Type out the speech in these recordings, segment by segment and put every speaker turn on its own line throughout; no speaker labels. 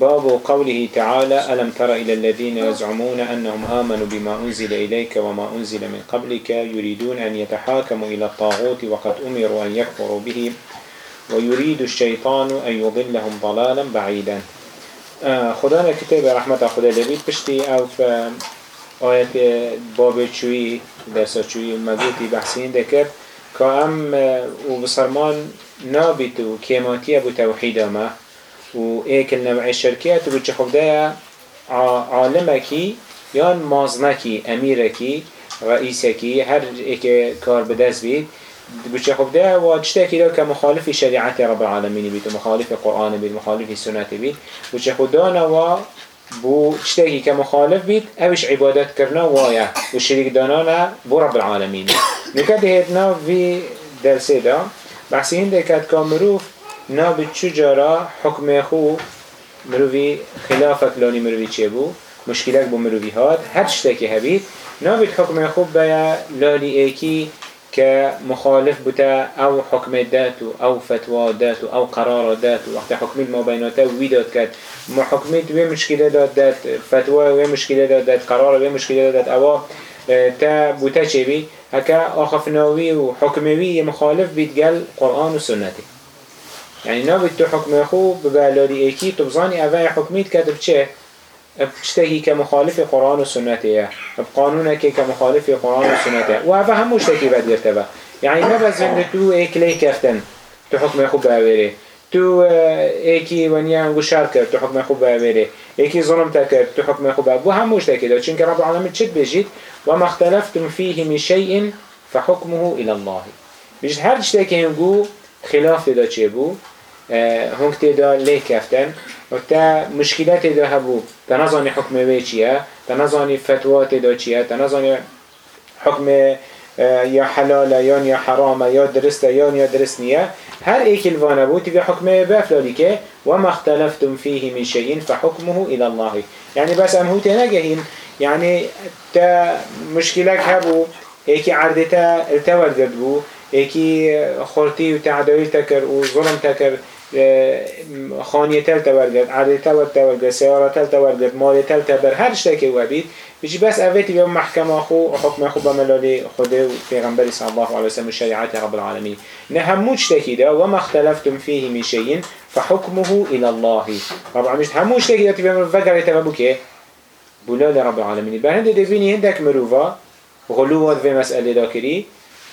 باب قوله تعالى ألم تر إلى الذين يزعمون أنهم آمنوا بما أنزل إليك وما أنزل من قبلك يريدون أن يتحاكموا إلى الطاغوت وقد أمروا أن يكفروا به ويريد الشيطان أن يضلهم ضلالا بعيدا. آه، خدانا كتاب رحمة خدا لبيت بشتي أو في آيات باب شوي درس شوي مجوتي بحثين ذكر كأم وبصرمان نابت وكيماتية بتوحيد ما و ایک نوع شرکیت رو چه خود عالمکی یان مازنکی امیرکی رئیسکی هر ایک کار بدست بید. بچه خب ده و ده که مخالف شریعت رب العالمین بید و مخالف قرآن بید مخالف سنت بید. بچه خود دانا و بو که مخالف بید اوش عبادت وایا و شریک دانانا بو رب العالمین. نکده هیدنا وی درسه دا بحثی هنده کد کامروف نابد چو جارا حکم خو مروی خلافك لانی مروی چه بو؟ مشکلک بو مروی هاد. هر شتاکی هبید. نابد حکم خو بیا لانی ایکی که مخالف بوتا او حکم داتو او فتوا داتو او قرار داتو وقت حکم ما بیناتا وی داد کد ما حکمت وی مشکله داد داد فتوا وی مشکله داد داد قرار وی مشکله داد او تا بوتا چه بی هکا آخفناوی و حکموی مخالف قرآن و سنتی. يعني نابد تو حكم خو ببالادي ايكي تبظاني اوه حكميت كتب چه؟ بشتهي كمخالف قرآن و سنته بقانونك كمخالف قرآن و سنته و اوه همو شتكي بد يعني نبز ان تو ايك ليه كفتن تو حكم خو باوره تو ايكي ونيا شر کرد تو حكم خو باوره ايكي ظلم تكر تو حكم خو باوره و همو شتكي ده چونك رب العالمين چد بجيت وما اختلفتم فيه من شيء فحكمه الى الله بجد هر شتكي هنگو خلاف ده چه هنگ تیدا لی کفتن و تا مشکلات تیدا هبو تا نزانی حکم وی چیه تا نزانی فتوا تیدا چیه تا نزانی حکم یا حلاله یا یا یا درسته یا درست نیه هر ایک الوانه بود تبی حکم بفلالی که وما اختلفتم فيه من شيء فحكمه الى الله. يعني بس ام هو تنجهين يعني تا مشكلك هبو ایکی عردتا التوال قد ایکی خورتی و تعدایل تکر و ظلم تکر خانیه تل تورگرد عرض تل تورگرد سیاره تل تورگرد مال تل تبر هر شتاکی وبید بيجي بس أفتي بيوم محكمة أخو وحكم أخو بملالي خده في غنبري صلى الله عليه وسلم الشريعات رب العالمين نهموش تكيدا وما اختلفتم فيه من شيء فحكمه إلى الله. رب العالمين هموش تكيدا تبيوم فقر يتبابوك بلال رب العالمين بهند دفيني هندك مروفا غلوات في مسألة داكري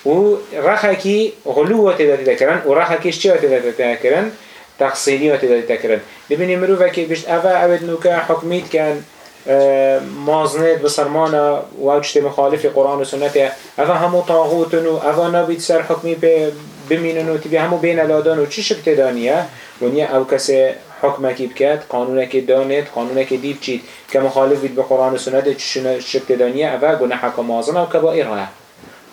و رخكي غلوات دا تذكرن و رخكيش چه دا تذكرن تقصيريات دا تذكرن دبيني مروفا كي بشت أفا أود نوكا حكميت كان مازنید بسرمانا و اوجت مخالف قرآن و سنت. اوه همو طاغوتن و اوه نبید سر حکمی بمینن و تبی همو بین الادان و چی شکت دانیه و نیه او کسی حکمکی بکد قانونکی دانید قانونکی دیب چید. که مخالف بید به قرآن و سنت چی شکت دانیه اوه حکم مازن و کبائره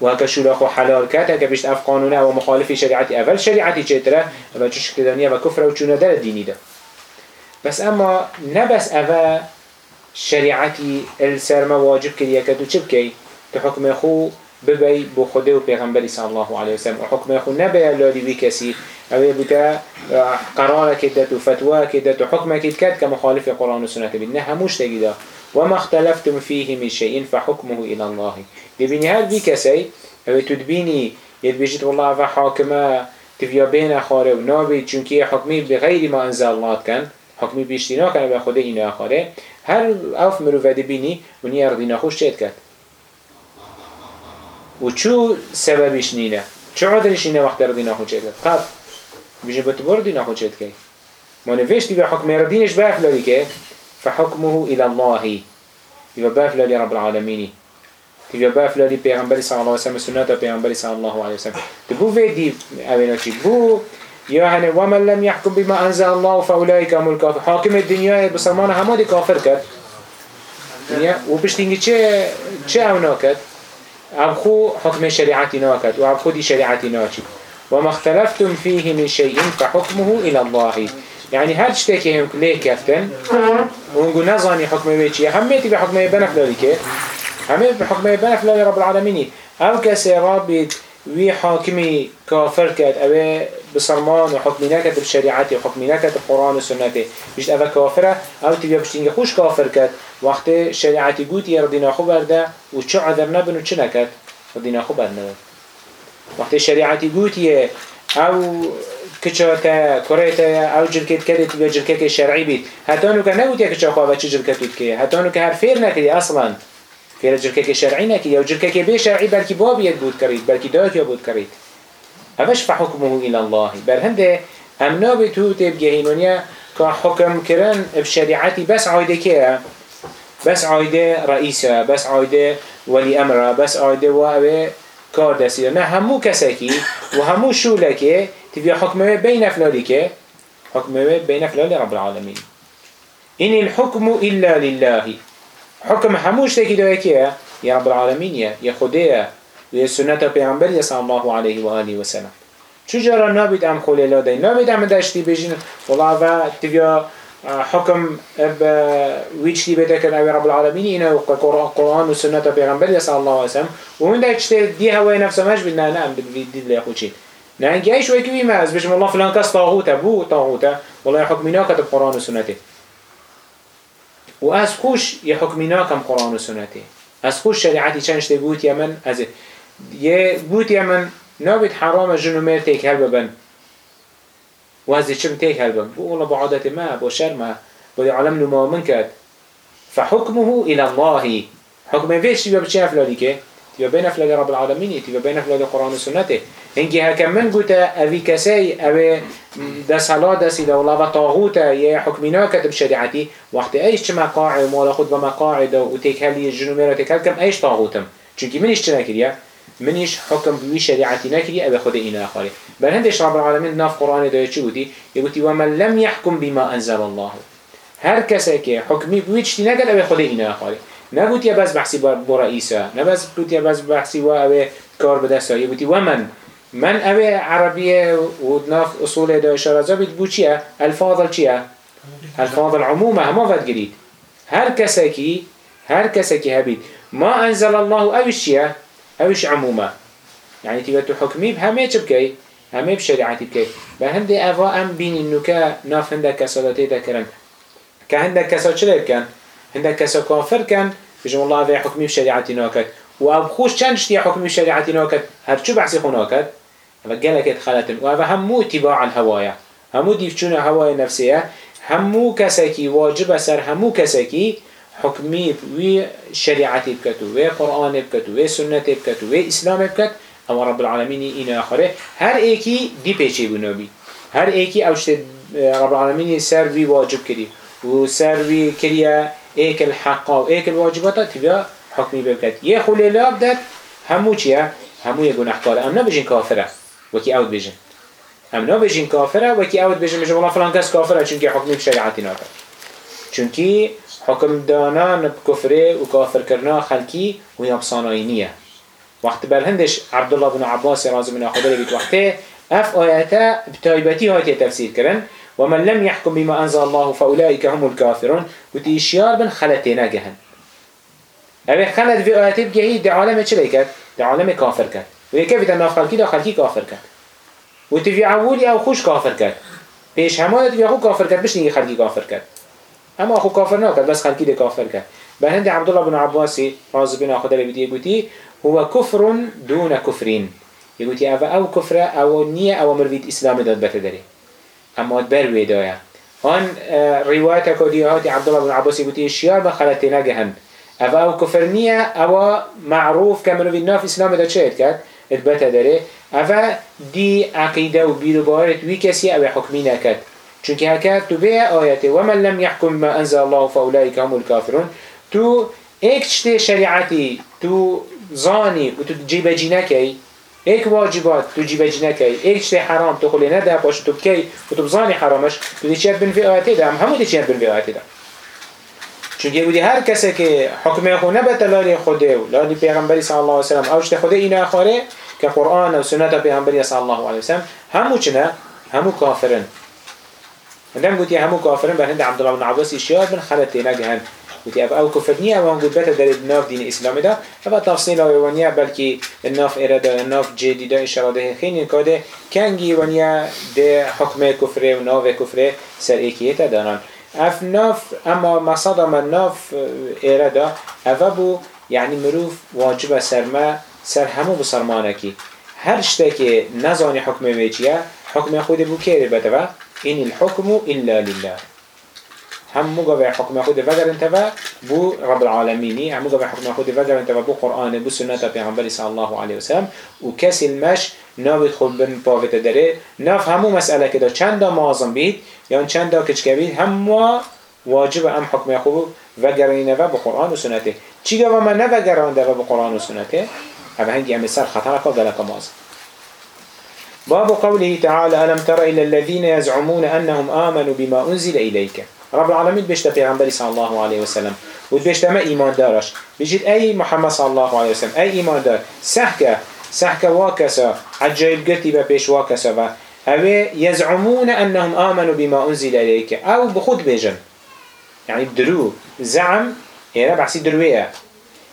و هکا شولاخو حلال کرد هکا بشت اف قانونه و مخالفی شریعتی اول شریعتی چطره اوه چی شکت دانیه و کفر و چونه دینی ده. بس اما نبس اوه شریعتی السرما واجب کریه که تو چه بکی؟ تو حکم خو خوده و پیغمبری صلی الله علیه وسلم و حکم خو نبی لالی بی کسی. اوی بوتا قرار کدت و فتوا کدت و حکم کد که مخالف قرآن و سنت بید. نه هموش تگیده وما اختلفتم فيه من شيء فحكمه إلى الله. دبيني هل بي كسي اوه تدبيني يد بيجت والله فحاكمه تفيا بين خاره ونابي چونكي حكمي بغير ما أنزل الله كان حکمی بیشتی ناکنه به خود این آخره هر اوف مروفده بینی و نیا ردی نخوش چید کرد؟ و چو سببش نینه؟ چه عادلش وقت ردی نخوش چید کرد؟ قب بیشه بتبور ردی نخوش چید کرد ما نفشتی به حکم ردینش بافلالی که فحكمه إلى الله. إذا يباف للي رب العالمين. إذا يباف للي بيغنبري صلى الله عليه وسلم سنة بيغنبري صلى الله عليه وسلم. تبو في دي أولا بو يعني ومن لم يحكم بما أنزل الله فأولئك هم الكافر حاكم الدنيا بسلمان همادي كافر كد يعني وبشتنجي چه چه أونا كد أبخو حكم شريعتنا كد وأبخو دي شريعتنا وما اختلفتم فيه من شيء فحكمه إلى الله. يعني هر شتكي هم ليه كفتن ونقول نظاني حكمه بيتشي هميتي بحكمه بنفلالي كي هميتي بحكمه بنفلالي رب العالمين او كسي رابط وی حاکمی کافر کرد اوه بسرمان و حکمی نکد بشریعتی و حکمی نکد قرآن و سنتی بیشت اوه کافره او تیبیا بشتینگه خوش کافر کرد. وقت شریعتی گوتی ردینا خوب برده و چه عذر نبن و چه نکد ردینا خوب برده. وقت شریعتی گوتیه او کچاتا کریتا او جلکت کردی تیبیا جلکت شرعی بید حتی نو که نگوتیه کچا خواه چه جلکت که که هر فیر نکدی اصلا فيرا جركك شرعي نكي أو جركك بي شرعي بلكي باب يد كريت بلكي دات يبود كريت أفش فحكمه إلى الله. بل هنده هم نابت هو تبقى هينونيا كحكم كرن بشريعتي بس عايدة كيرا بس عايدة رئيسة بس عايدة ولي أمرا بس عايدة وابي كار دستير نه همو كساكي وهمو شولكي تبقى حكمه بين فلالك حكمه بين فلال رب العالمين. إن الحكم إلا لله. حكم هموش تكي يا رب العالمين يا يا خديه ويا سنة پیغمبر صلى الله عليه وآله وسلم. شو جرى نابد ام خولي لا دي نابد ام داشتي بيجين والله با تبيا حكم ب ويجتي بتكن أو رب العالمين إنه قرآن وسنة پیغمبر صلى الله عليه وسلم. ومن ده اشتي دي هواي نفسه مش بدنا نعم دي اللي يخوشين نانجي ايش ويكي ما از بشم الله فلان كاس طاغوته. بو طاغوته. والله حكمنا كتب قرآن وسنته و از خوش یه حکمی ناکم قرآن و سنته از خوش شریعتی چنش ده گوت من از یه گوت من نابد حرام جنو میر تیک هل ببن. و از چم تیک هل ببن. بو با عادت ما با ما با عالم نما من کرد. فحكمه إلى الله. حكم فيش يبقى بشي أفلالي كي تبقى بين أفلال رب العالمين تبقى بين أفلال القرآن والسنة هنگی هکم من گوته اوی کسی اوی دست حلا دستی دولا و طاغوته یه حکمینا کتب شریعتی وقتی ایش چه مقاعد مالا خود و مقاعد و تکهلی جنومی را تکهل کم ایش طاغوتم. چونکی منیش چه نکریه؟ منیش حکم بوی شریعتی نکریه اوی خود این آخری. بل هندش رب العالمین ناف قرآن دایه چی بودی؟ یه ومن لم يحكم بما انزل الله. هر کسی که حکمی بوی چتی نگل اوی خود این آخری. نگوتی بس بحثی با رئیسه نه بس گوتی بس بحثی و اوی کار به دست یه ومن من اوه عربية ودناف اصول دا اشارة زبط بو چيه؟ الفاضل چيه؟ الفاضل عمومة هما فد قريد هر كساكي هر كساكي هبيد ما انزل الله اوش چيه؟ اوش عمومة يعني تبتو حكمي بهمه چه بكي؟ همه بشريعتي بكي بهنده اوه ام بين النوكا ناف هنده كسالاتي دا كرن كهنده كسا چه بكن؟ هنده كسا كافر كن بجم الله اوه حكمي بشريعتي ناكت و اب چند شتي حكمي بشريعتي ناكت هر چو بحثي خوناكت؟ و گلک ادخلتن تباع همو اتباع الهوایا همو دیفچون هوای نفسیه همو كسكي واجب سر همو كسكي حكمي في شريعتي بكتو في قرآن بكتو في سنة بكتو في إسلام بكت أما رب العالمين إنا آخره هر ايكي دي بيشي بنوبي هر ايكي أوشت رب العالمين سر في واجب كري وسر في كريا ايك الحق و ايك الواجبات تبيا حكمي بكت يخلي لابدت همو چيا همو يقول أحكار أم نبجين كافره کافره وکی اوت بجن ام نبجین کافره وکی اوت بجن بجن والله فلان کس کافره چونکه حکمی بشریعتی ناکد چونکی حکم دانان کفره و کافر کرنا خلکی و یبصانایی نیه وقت برهندش عبدالله بن عباس رازم من خدا بیت وقته اف آیاتا بتایبتی هاتی تفسیر کرن ومن لم يحكم بما أنزل الله فأولئك هم الكافرون. وتيشيار بن خلتنا جهن اوه خلد في آيات بجهي دي عالم چه بيكت؟ دي عالم كافر كت ويكيف ده ناف خلقي ده خلقي كافر كت وتفي عولي او خوش كافر كت بيش همه تفي اخو كافر كت بش نيجي خلقي كافر كت اما اخو كافر ناكت بس خلقي ده كافر كت بهند عبد الله بن عباسي راز اخو ده بيدي يقولي هو كفر دون كفرين يقولي او او كفر او نية او مرويد اسلام داد بتدري اما تبر ويدايا آن روایت کدیهات عبدالله بن عباسی بودی شیار با خلطی نگهن. او او کفر نیه او معروف که منو ناف اسلام دا چه کرد اتبت داره. او دی عقیده و بیروبارت وی کسی او حکمی نکد چونکه هکا تو به آیت ومن لم يحكم ما انزل الله فاولئك هم الكافرون. تو ایک چته شریعتی تو زانی و تو جیبه جی نکی. ایک واجبات تو جیبه جی نکی. ایک چته حرام تو خلی نده باش تو بکی و تو بزانی حرامش. تو دی چیت بن فی آیتی ده هم همو دی چیت بن فی آیتی ده چونکه بودی هر کسی که حکم خو نبت لالی خوده و لالی پیغمبری صلی الله علیه وسلم اوش خوده اینا آخاره که قرآن و سنت پیغمبری صلی الله علیه وسلم همو چنه همو کافرن. هندم قلت همو كافرين بهند عبد الله بن عباس اشياء من خلت نجهن قلت أب أو كفرنية وان قلت بيتا در الناف دين الإسلام ده فبا تفصيل وانيا بلكي الناف إرادة الناف جديدة إن شاء الله خين كده كانجي وانيا ده حكم كفره وناف كفره سر إيكيتا دانان. اف ناف اما مصادم الناف إرادة أفبو يعني مروف واجب سرما سر همو بسرمانكي هر شتاكي نزاني حكم ويجيه حكم خود بو كيري بتبا إن الحكم إلا لله. هم مقابع حكم خود فجر انتبه بو رب العالمين هم مقابع حكم خود فجر انتبه بو قرآن بو سنة پیغمبر صلى الله عليه وسلم. وكس المش نابد خود بن باوت داره. ناف همو مسألة كده چند معظم بيت يعني چند كچ بيت هم واجب ام حكم خود وگرانه و بو قرآن و سنته. چی گوه من نوگرانده و بو قرآن و سنته؟ اوه هنگی امی سر خطر که گلک مازم باب قوله تعالى ألم تر إلى الذين يزعمون أنهم آمنوا بما أنزل إليك رب العالمين بيشتا پیغمبر صلى الله عليه وسلم وبيشتا ما إيمان دارش بيجيت أي محمد صلى الله عليه وسلم أي إيمان دار. سحكة سحكة واكسا عجائب قتي ببيش واكسا أو يزعمون أنهم آمنوا بما أنزل إليك أو بخود بيجن يعني بدرو زعم إيه بحسي دروية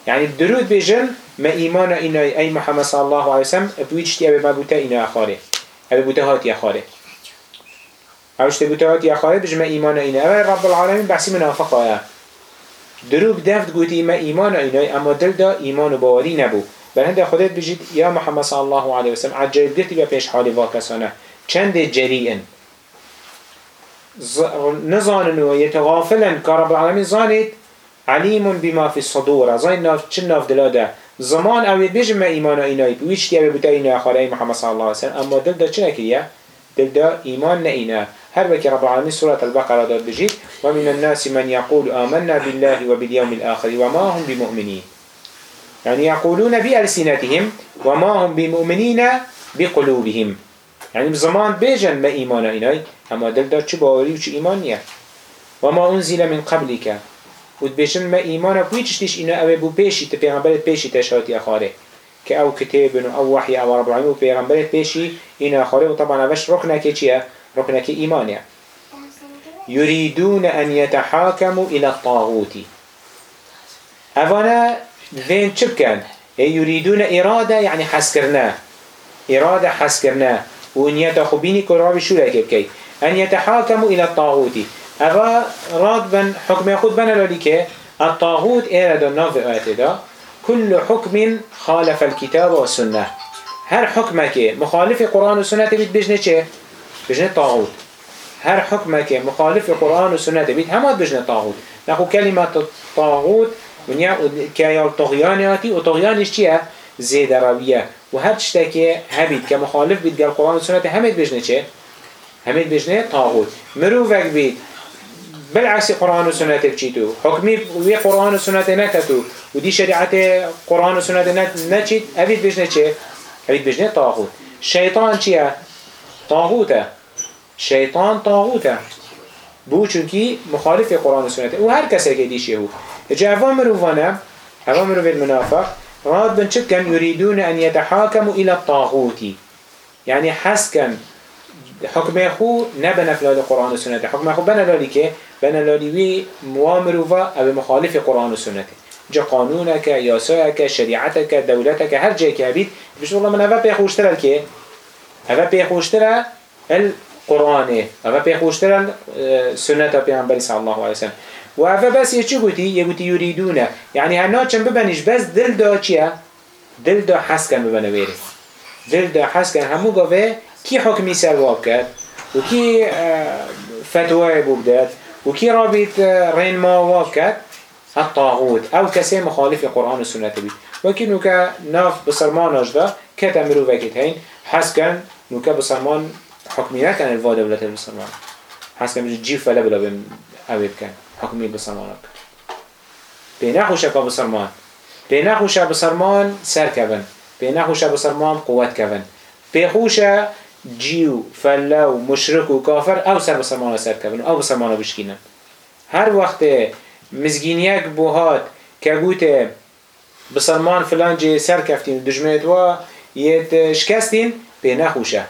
يعني بدرود بيجن ما إيمان إنا أي محمد صلى الله عليه وسلم بويجتي أبي ما بوتا إنا أخاري أبي بوتا هاتي أخاري تبوتا هاتي أخاري بيج ما إيمان إنا أبي رب العالمين بحسي منافقة يا دروب دفت قوتي ما إيمان إنا أما دل دا إيمان باوري نبو. بل هنده خودت بجید يا محمد صلى الله عليه وسلم عجل دتی بیا پیش حالی واکسانه. چند جریئن نزانن و یتغافلن که رب العالمین زانید علیم بما في الصدور زين ناف چن ناف دلاده. زمان اوید بیجم ما ایمان اینایی بویش تیه بوتا اینا خاله محمد صلی الله علیه وسلم اما دل دا چنه کریه؟ دل دا ایمان نه هر وكي رب العالمين. سورة البقرة داد بجيت ومن الناس من يقول آمنا بالله وباليوم الآخر وما هم بمؤمنين. يعني يقولون بألسنتهم وما هم بمؤمنين بقلوبهم. يعني بزمان بيجن ما إيمان إناي. أما دل دا چه باوري وچه إيمان وما أنزل من قبلك. و بيشن ما إيمانا كويتشتش إنه أبي بو بيشي تبيغمبرت بيشي تشهاتي أخاره. كأو كتاب أو وحي أو رب العالمين وبيغمبرت بيشي إنه أخاره. وطبعا أبش ركنك چيه ركنك إيمانيا يريدون أن يتحاكموا إلى الطاغوت. أفانا ذين چبكن يريدون إرادة يعني حسكرنا إرادة حسكرنا وإن يتخبيني كرابي شو لكي أن يتحاكموا إلى الطاغوت. اوا راد بن حكم خود بنا لولي الطاغوت ايرا ناف آيات كل حكم خالف الكتاب والسنة. هر حكمك مخالف القرآن والسنة بيت بجنة چه؟ بجنة طاغوت. هر حكمك مخالف القرآن والسنة بيت همات بجنة طاغوت. نحو كلمة الطاغوت ونيا كيال طغيانياتي وطغيانش چيه؟ زيد روية وهر تشتكي هبيت كمخالف بيت القرآن والسنة همت بجنة چه؟ همت بجنة طاغوت. مروفك بيت بالعكس قرآن وسنة بچيتو حكمي وي قرآن وسنة نكتو ودي شريعة قرآن وسنة نچيت أبيت بجنة چه؟ أبيت بجنة طاغوت. شيطان چيه؟ طاغوته. شيطان طاغوته. بو چونكي مخالف قرآن و هر كسر كي ديشه هو اجا افا مروفانا افا مروف المنافق راد بن كان يريدون أن يتحاكموا إلى الطاغوت. يعني حسكن حكم خو نبنا في القرآن والسنة حكم خو بنا لالي كه بنا لالي وي موامر وفا أو مخالف القرآن والسنة جا قانونك ياساك شريعتك دولتك هر جاي كهبيت بش والله من أفا بيخوشتر الكه أفا بيخوشتر القرآن أفا بيخوشتر السنة بيعنبري صلى الله عليه وسلم وأفا بس يچو قوتي يقوتي يريدون يعني هنا چن ببنش بس دل دا چيا دل دا حس كان ببنه ويري دل دا حس كان همو قوه کی حکمی سر واب کرد و کی فتوى بودات وكي رابط رين ما وابكت الطاغوت او كسي مخالف القرآن والسنة بي وكي نوكا ناف بسرمان اجدا كتمرو وكت هين حس كان نوكا بسرمان حكمي كان الفا دولة بسرمان حس كان جيب فلا بلا بم اويب كان حكمي بسرمانك بيناخوشا بسرمان بيناخوشا بسرمان سر كبن بيناخوشا بسرمان قوات كبن بيخوشا جيو فلا مشرك وكافر او سر بسرمان سر كبن او بسرمان بشكينا هر وقت مزگینیک بوهات که گوته بسلمان فلان جه سر کفتین دجمنت و یه شکستین به نخوشه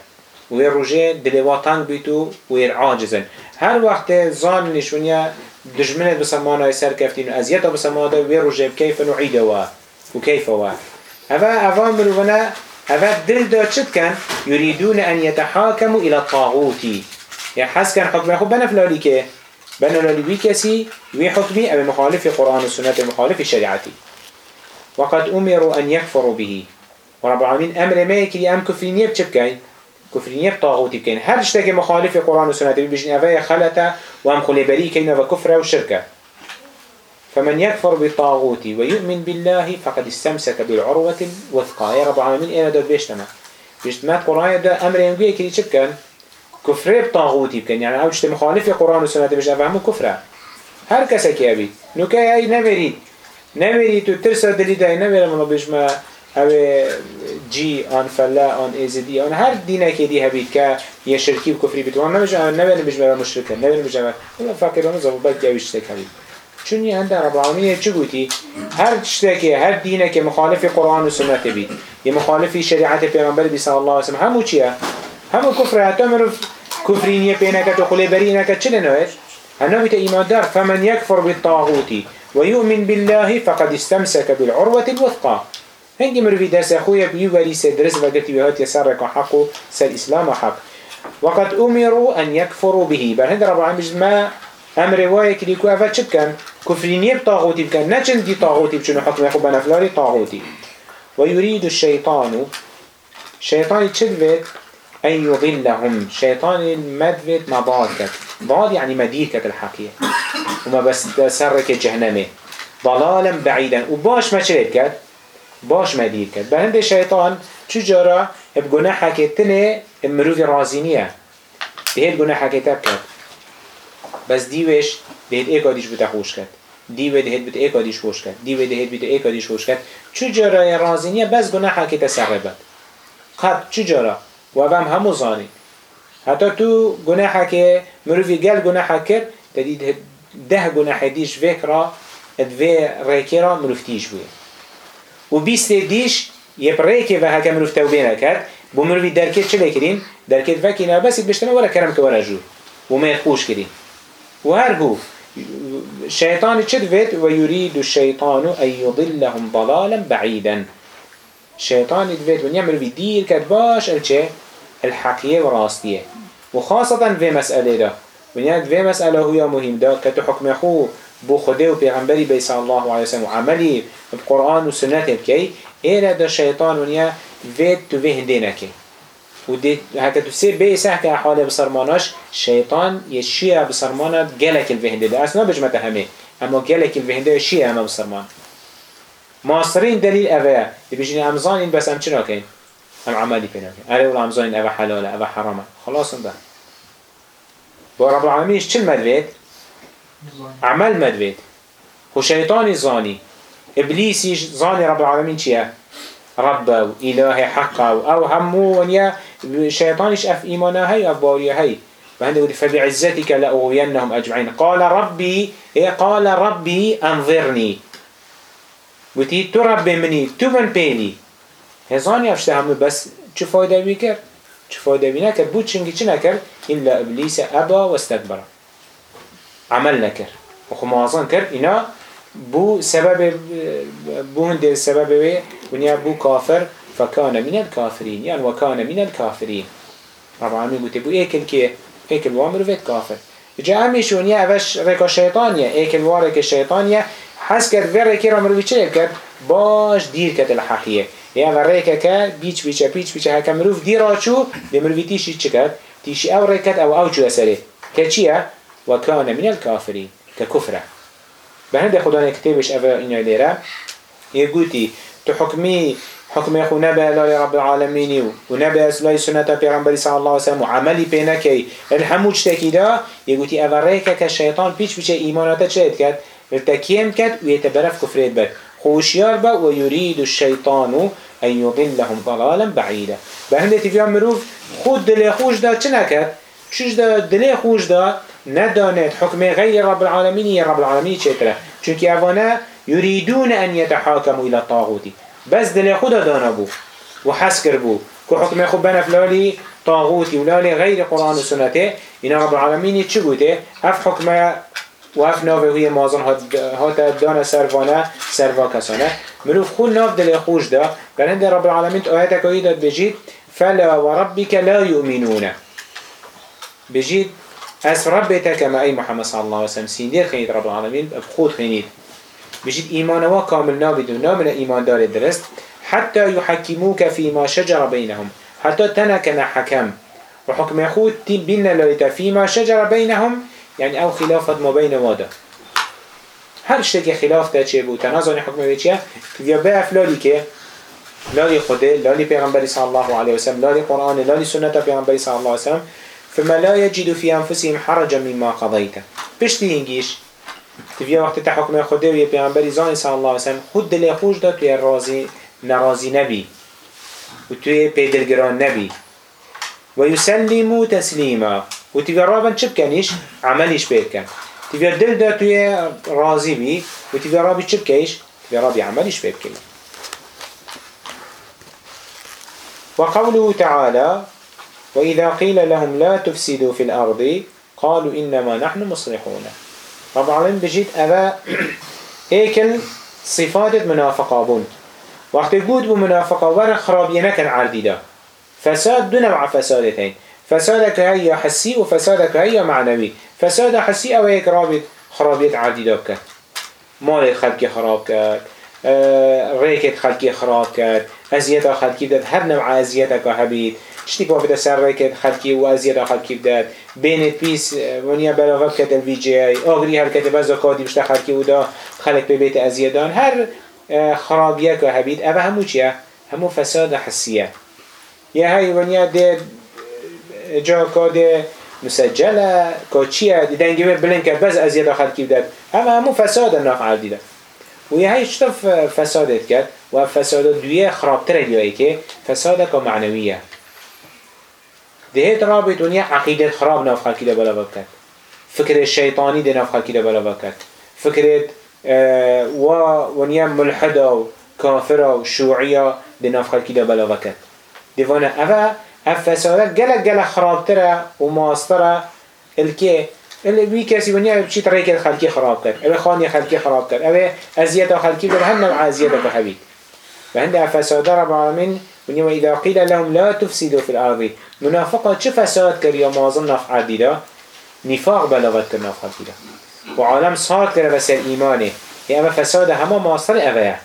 و یه روژه دلوا تنگ بیتو و یه عاجزن. هر وقت زان نشونیا دجمنت بسلمان های سر کفتین و ازیتا بسلمان های و یه روژه کیف نعیده و و کیف و اوه اوه مروفنا اوه دل دا چد کن یریدون ان یتحاکمو الى الطاغوتی یا حس کن حکم خوب بنفلالی که بنا لولي كسي وي حكمي أبي مخالف القرآن والسنة مخالف الشريعة وقد أمروا أن يكفروا به. ورب العالمين أمر ما يكري أم كفرينيه بچ بكين؟ كفرينيه بطاغوتي بكين. هر اشتكي مخالف القران والسنة بيجن افا خلت وام خلبري كين وكفر وشركه فمن يكفر بالطاغوتي ويؤمن بالله فقد استمسك بالعروة الوثقى. يا رب العالمين إيه دو بيشتما بيشتما قرآن ده أمر ينقوي كري شكا كفر بطاغوتي بكن يعني أو جت مخالف وسنة والسنة مش أفهمه كفرة هر كسك يا بي نكاي أي نمري نمري تو ترسل دليدا نمري من بيشما او جي ان فلا ان ازدي ان هر دينه كي دي هبيت كا يشركي وكفري بتوان نمش نمريد بيش بلا مشركة نمريد بيش بلا فاكر وانا زبو بك جاوش تكالي چونی هنده رب العالمین چه گویی؟ هر چتکی هر دینه که مخالف قرآن و سنت بید یه مخالف شریعت پیغمبر بی الله علیه وسلم همو چیه؟ همو کفر حتی مروف كفرينية بينك وخلي برينك چلنوش هنويت إيمان دار فمن يكفر بالطاغوت ويؤمن بالله فقد استمسك بالعروة الوثقى. هنگی مروی درس خوی بیو ولی سه درس و گرتی بهات یسر رکا حق و سر اسلام حق وقد امروا ان يكفروا به بل هند رب العالمين ما أمر واي كليكو افا كان كفرينيه بطاغوتي بكان نچن دي طاغوتي بچنو حكم يخو بنفلاري طاغوتي ويريد الشيطان شيطان چد أن يضلهم شيطان المدفت مضاد كت ضاد يعني مدير كت الحقيقة وما بس سرك جهنمه ضلالا بعيدا وباش ما شريت باش مدير كت بهند الشيطان چجارا بگناح كتنه مروف رازينية بهد گناح كتب كت بس ديوش دهد ايك آديش بتخوش كت دیو دهید بیت ایک آدیش خوش کرد. دیو دهید بیت ایک آدیش خوش کرد. چو جرای رازینیه بس گناه که تسربت قد چو جرا و هم همو زانی. حتی تو گناه که مروفی گل گناه کرد تدید ده گناه دیش فکر ادوی ریکی را مروفتیش بوید و بیست دیش یه ریکی و هکه مروف توبه نکرد بو مروفی درکت چه لیکرین؟ درکت وکی نه بسی بشتمه ولا کرم که ولا جو. و میر خوش کرین و هر هو شيطان چدفت ويريد الشيطان أن يضلهم ضلالا بعيدا شيطان دفت ونعمل في دير كد باش الچه الحقية وراستية وخاصة في مسألة ده ونياد في مسألة هو مهم ده كتو حكم خو بو خده و پیغمبری بی صلی الله علیه وسلم و عملی بقرآن و سنت بکی ایره ده شیطان ونیا وید تو وی هنده نکی. و حتی تو سه که حال بسرماناش شیطان یه شیعه بسرمانات گلک الوی هنده ده اصلا بجمت همه. اما گلک الوی هنده شیعه همه بسرمان. ماسترین دلیل اوه بجین امزان این بس ام چرا کن هم عملي بينا أري ولا عمزين أبا حلال أبا حرام خلاص ده. رب العالمين إيش كل مدفيت عمل هو وشيطان زاني إبليس زاني رب العالمين چيه رب و إله حقه أو همو ونيا شيطانش أف إيمانه هاي أف باريه هاي فهند يقول فبعزتك لأغوينهم أجمعين قال ربي إيه قال ربي أنظرني وتي ترب مني تفن بيني هزاني أفشته همو بس چه فايدة بيكر چه فايدة بيناكر بوتشنجي چنكي چنكر إلا إبليس أبا واستكبره عمل نكر وخو معظم كر إنا بو سبب بو هند السبب بي ونيا بو كافر فكان من الكافرين يعني وكان من الكافرين رب العالمين قلت بو ايكل كي ايكل وامر فيت كافر جا اميش ونيا اوش ريكا شيطانيا ايكل وارك الشيطانيا حس كر في ريكي رامر بيچه كر باش دير كت الحقية یا و ریکه که بیچ بیچ بیچ بیچ هک مروف دیرا چو به مروفی تیشی تیشی او ریکت او او چو اسره كچيه وكان من الكافرين ككفره بهند خدا كتابش أفا إنا ليرا يقولي تحكمي حكم خو نبه لای رب العالمين و نبه اسلای سنت پیغمبری صلی الله علیه وسلم و پینکی الهمو چتکی دا یگوتی اوریکه که شیطان پیچ پیچ ایمانات چید کرد؟ التکیم کرد و یتبرف کفرید بد خوشیار با و یرید الشیطان ان یضلهم ضلالا بعیدا. به هنده تیویا مروف خود دل خوش دا چه نکرد؟ چوش دا دل خوش دا؟ نداند حكم غير رب العالمين رب العالمين چتره چونك اوانه يريدون ان يتحاكموا إلى الطاغوت. بس دل خدا دانا بو وحسكر بو كو حكم خو بنفلالي طاغوتي ولالي غير قرآن وسنته إن رب العالمين چه اف حكم وف ناوه هي مازن هات دانا سرفانه سرفا كسانه مروف خول ناف دل خوش دا. بل رب العالمين آياتك ايداد بجيد فلا وربك لا يؤمنون بجيد اس ربك كما اي محمد الله عليه وسلم سيندير خينيت رب العالمين بخود خينيت بجد ايمان كامل نابد ونامن ايمان دار درست حتى يحكموك فيما شجر بينهم حتى تنكنا حكم وحكم يخود بينا لولتا فيما شجر بينهم يعني او خلافة ما بين وادا هر شتك خلاف تا چه بو تنازعني حكم بيچه يا بأف لالي كه لالي خده لالي پیغمبر صلى الله عليه وسلم لالي قرآن لالي سنة پیغمبر صلى الله عليه وسلم فما لا يجد في أنفسهم حرجا مما قضيت. بشتي هنجيش تبيا وقت تحكم خده ويا پیغمبر زان صلى الله عليه وسلم خد دل خوش دا توی رازی نرازي نبي. و بيدل جران نبي. و يسلمو تسلیما و تبيا رابن چه بکنیش عملیش تبيا دل دا توی رازي بي. و رابا رابی كيش بکنیش رابا عمليش عملیش بکن وقوله تعالى وإذا قيل لهم لا تفسدوا في الأرض قالوا إنما نحن مصلحون طبعا بجيت أبا إيكل صفات منافقة بون. وقت قود بمنافقة ورق خرابية نكن عرديدا فساد دون مع فسادتين. فسادك هي حسي وفسادك هي معنوي. فساد حسي أو هيك رابط خرابية عرديدا بك مال الخلق خراب آه، ريكت خلقي خراب كات أزيادة خلقي بدأت هر نوع أزيادك هبيت. شتي كوا بده سر ريكت خلقي وأزيادة خلقي بدأت بينت بيس ونيا بلاغت كت الفي جي اي اغري هر كتبه زكاتي بشتا خلقي ودا خلق ببيت أزيادان هر آه، خرابيك هبيت أبا همو چيه؟ همو فساد حسية يا هاي ونيا ده جا كاده مسجلة كاتشيا دي دنگي بلن كت بس أزيادة خلقي بدأت أما همو فساد الناف عديده ويا هاي شطف فسادت كات وفساد دوية خرابتر اليوهي كي فسادك معنوية دهيت رابط ونيا عقيدة خراب خلقي ده بلا بكت فكرة الشيطاني ده ناف خلقي ده بلا بكت فكرة اه و ونيا ملحدة وكافرة وشوعية ده ناف خلقي ده بلا بكت ديوانا أفا أفسادت جلق جلق خرابتر وماستر الكي اللي بي كسي ونيا بشي طريقة خلقي خراب كر أبي خاني خلقي خراب كر أبي أزيادة خلقي ده هن نوع أزيادة بحبيت فهند فساد رب العالمين ونيا وإذا قيل لهم لا تفسدوا في الأرض منافقة شو فساد كر يا مازن نف عديدة نفاق بلغت كر نف عديدة وعالم صار كر بس الإيمان يا أما فساد هما ماصر أبيه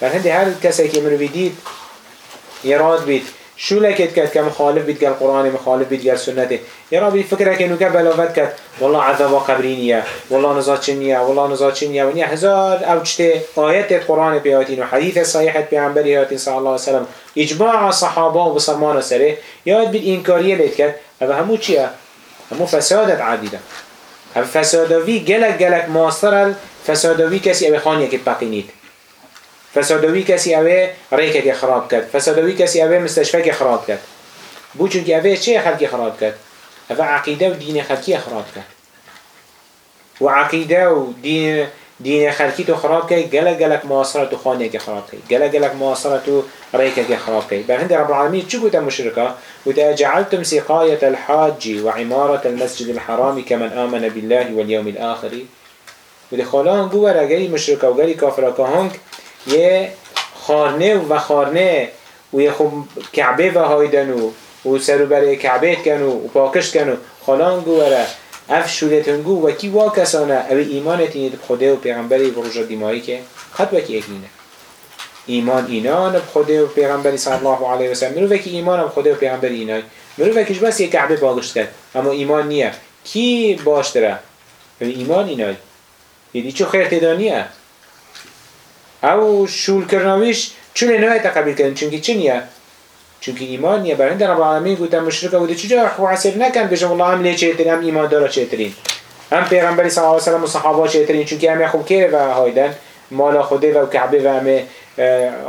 فهند هل كسي كمرو بديد يراد بيت شو لكت كات كمخالف بيت قال قرآن مخالف بيت قال سنته يا ربي فكرة كأنه كبلاوات كات والله عذاب قبرينية والله نزاتشنية والله نزاتشنية ونيا هزار أو جته آيات القرآن بياتين وحديث صحيحة بيعنبري صلى الله عليه وسلم إجماع الصحابة وبصمان سره ياد بالإنكارية ليت كات هذا همو چيه همو فسادت عديدة هم فسادوي جلك جلك ماستر الفسادوي كسي أبي خانية كت بقينيت فسادوی کسی اوه ریکت خراب کرد. فسادوی کسی اوه مستشفى خراب کرد. بو چونکه اوه چه خلقی خراب کرد؟ اوه عقیده و دین خلقی خراب کرد. و عقیده و دین دین خلقی تو خراب کرد گلک گلک معاصره تو خانه که خراب کرد گلک گلک معاصره تو ریکت که خراب کرد به هند رب العالمین چی گوته مشرکا؟ گوته جعلتم سقایت الحاج و عمارت المسجد الحرام كمن آمن بالله واليوم الآخر وده خالان گوه رگری مشرکا و گری کافرکا هنگ یه خارنه و خارنه و یه خوب کعبه و هایدن و سرو برای کعبه کنو و پاکش کنو خالان گوره اف شولتن گو. و کی وا کسانه؟ او ایمانت اینید خدا و پیغمبری و رجا دیمایی که خط وکی اکنینه ایمان اینان خدا و پیغمبری صلی الله علیه و سلم. مرو وکی ایمان خدا و پیغمبری اینای. مرو وکیش بس یه کعبه پاکش کرد. اما ایمان نیه. کی باش داره؟ ایمان اینای. یدی چو خیر تدانیه او شول کرناویش چون اینای تقبیل کردن. چونکه چی نیه؟ چونکه ایمان نیه. برای رب العالمین گوته مشرکه بوده. چجا خو حسب نکن؟ بجم الله هم لیه هم ایمان داره چهترین. هم پیغمبری صلی الله علیه وسلم و صحابه چهترین. چونکه همه خوب که و هایدن. مالا خوده و کعبه و همه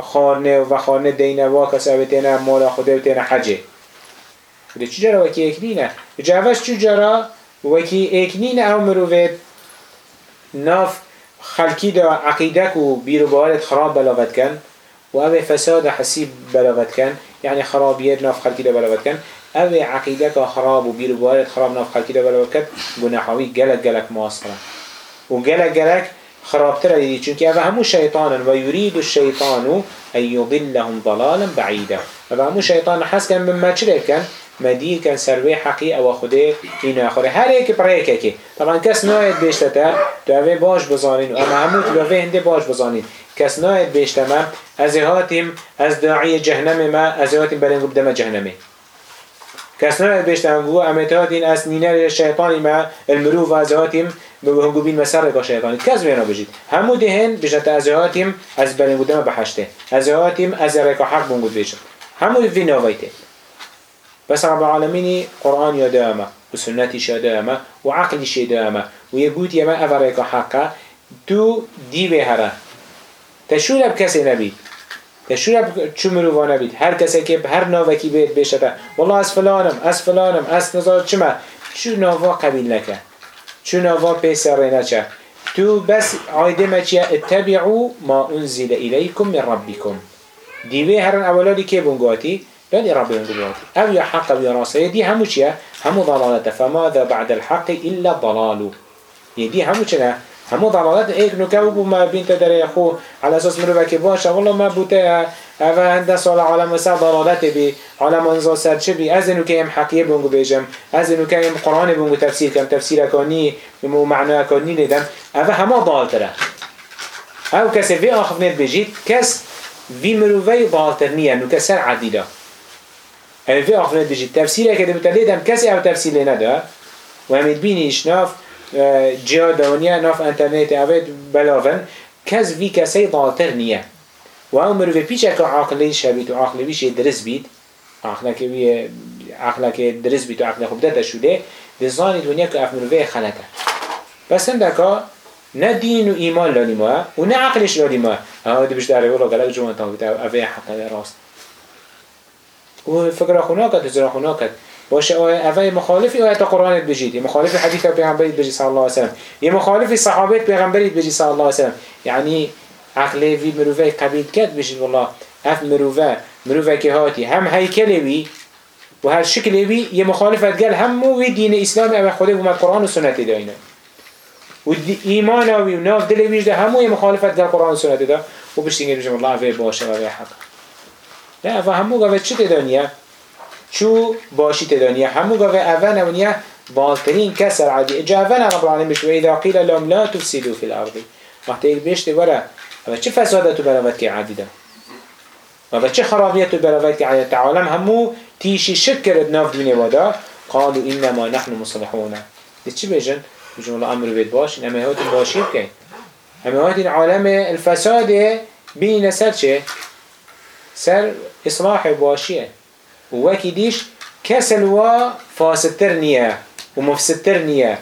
خانه و خانه دینه و کسا بتینه مالا خوده و تینه حجه. بوده چجا وکی اکنینه جوش چجا وکی اکنینه او مروفت ناف خلکی دا عقیده کو بیرو بوالت خراب بلاوت کن و أو فساد حسی بلاوت کن یعنی خرابیت ناف خلکی دا بلاوت کن. أو عقیده که خراب و بیرو بوالت خراب ناف خلکی دا بلاوت کن گناحوی گلک گلک ماسره و گلک گلک خرابتر دي چونك هذا همو شيطانا ويريد الشيطان أن يضلهم ضلالا بعيدا هذا همو شيطان حس كان بما تشريف كان مدي كان سروي حقي او خده إنه آخره. هر ايك بريكه كي طبعا كس نايد بيشتتا تو اوه باش بزانين و اما همو تلوه هنده باش بزانين کس ناید بیشتما از هاتیم از داعی جهنم ما از هاتیم بلنگو بدم جهنمه. کس ناید بیشتما گو امت هاتین از نینر شیطانی ما المروف از هاتیم بهنگو بین مسر کا شیطانی. کس بینا بجید. همو دهن بجت از هاتیم از بلنگو دم بحشته از هاتیم از رکا حق بنگو بیشت همو وی نوایته بس رب العالمين قرآن يدامه وسنتي يدامه وعقلي يدامه ويقول يما أفريك حقا تو دي اب کسی نبید تشور اب چو مروفا نبید هر کسی که هر ناوکی بید بشته. والله از فلانم از فلانم از نظار چما چو ناوا قبیل نکه. چو ناوا نچه. تو بس عایده ما چیه اتبعو ما انزل الیکم من ربکم. دیوه هرن اولادی که بونگاتی؟ لالی ربی بونگاتی او یا حق او یا راسه دی همو چیه؟ ضلالت. فماذا بعد الحق الا ضلالو یدی همو چنه همو ضلالات ایک نکه بو ما بینت در خو على اساس مرو که والله ما بوته اوه هنده عالم سر ضلالت بی عالم انزا سر چه بی؟ از اینو که هم حقیه بونگو بیجم از اینو که هم قرآن بونگو تفسیر کم تفسیر اکانی و معنی اکانی ندم اوه همه ضال تره او کسی وی آخف نید بجید کس وی مرووی ضالتر نیه نو کسر عدیده. او وی آخف نید بجید تفسیره که دم کسی او تفسیر نده و همید بینی اشناف جیا دونیا ناف انترنت اوید بلاون کس وی کسی ضالتر نیه و او مروی پیچه که عقلی شبید و عقلی بیش درس بید عقل که وی عقل که درس بید و عقل خوب داده شده دزانی دنیا که اف مروی خلقه بس هندکا نه دین و ایمان لانی ما و نه عقلش لانی ما ها دی بش داره ولا گلک جوان تاوید اوه حق راست و فکر خونه کد زرا خونه کد باشه اوه مخالفی آیت قرآنت بجید. مخالف حدیث پیغمبریت بجید صلی الله علیه وسلم یه مخالف صحابت پیغمبریت بجید صلی الله علیه وسلم یعنی عقل وی مروفه قبیل کد بجید والله. اف مروفه مروفه که هاتی. هم هیکل وی و هر شکل وی یه مخالفت گل همو وی دین اسلام اوه خوده بومد قرآن و سنت داینه و ایمان وی و ناف دل ویش ده همو یه مخالفت گل قرآن و سنت ده و بشتینگه بجید والله اوه باشه و اوه حق. نه اوه همو گوه چه تدانیه چو باشی تدانیه همو گاوه اول نمونیه بالترین کسر عادی. اجا اول رب العالمین بشو ایدا قیل لهم لا تفسدو فی الارض. وقتی ایک بشته وره اما چه فسادتو بروت که عادی ده و چه خرابیتو بروت که عادی تعالم همو تیشی شک کرد ناف دنیا وادا. قالوا انما نحن مصلحون. دي چی بيجن بيجن الله امر بيت باش اما هوت باشي بكين اما هوت عالم الفساد بين سر چه؟ سر اصلاح باشيه وكي ديش كسل و فاسدتر نية ومفسدتر نية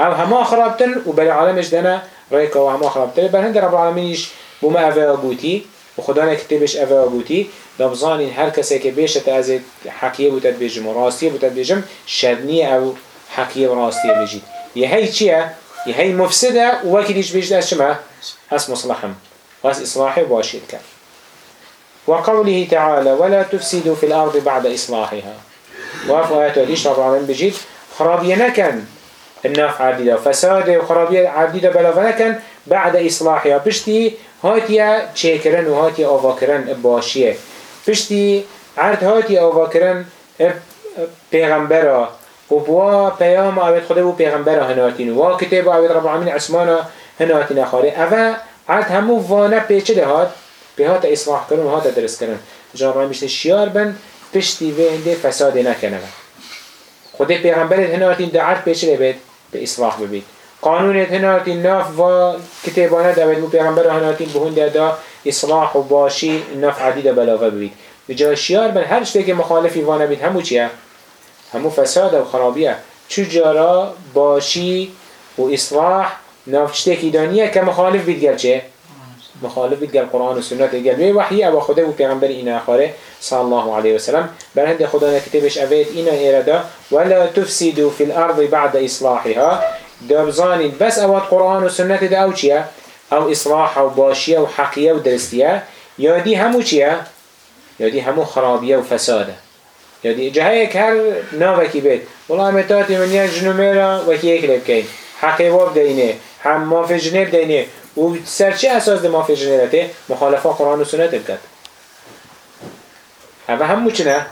او هما خرابتن وبل عالمش دنا رأيك و هما خرابتن بل هند رب العالمينش بما افا اگوتي وخدانا كتبش افا اگوتي دبزانين هر كسي که بيشت از حقية بوتت بيجم وراستية بوتت بيجم شدنية او حقية وراستية بيجيد يهي چيه يهي مفسده وكي ديش بيجد از شما اس مصلحم. واس اصلاحي باشير كان وقوله تعالى ولا تفسدوا في الأرض بعد إصلاحها. وفي آيات وديش رب العالمين بجيد خرابية نكن الناف عديدة فساد وخرابية عديدة بلا نكن بعد إصلاحها. بشتي هاتيا تشيكرن وهاتيا أوفاكرن باشية بشتي عرض هاتيا أوفاكرن پیغمبرا. و بوا پیام آوید خدا بو پیغمبرا هناتین و آوید رب العالمین عثمانا هناتین خاره. اوه عرض همو وانه پیچه به هات اصلاح کردن و هات درست کردن جناب میشه شیار بن پشتی و هنده فساد نکنه خود پیغمبرت هناتین دعات پیش بید به اصلاح ببید قانونت هناتین ناف و کتابانه دوید بو پیغمبر هناتین بهون دا اصلاح و باشی ناف عدید بلاغه ببید بجای شیار بن هر شده که مخالفی وانه بید همو چیه؟ همو فساد و خرابیه چجارا باشی و اصلاح نافشته کی دانیه که مخالف بید گل چه؟ مخالف بيت قال قرآن والسنة قال مي وحي أبا خده وبيغمبر إنا أخاره صلى الله عليه وسلم بل هند خدانا كتابش أفيت إنا إرادة ولا تفسدوا في الأرض بعد إصلاحها. دابزاني بس أوات قرآن والسنة دا أو چيا أو إصلاح أو باشية وحقية ودرستية يادي همو چيا يادي همو خرابية وفسادة يادي جهيك هر ناوكي بيت والله متاتي من يجنو ميرا وكي يكلب كين حقية وابدينه حمافي جنب دينه و سرچه أساس ده مافی جنبته مخالفه قرآن و سنت بکد هذا همو چنه؟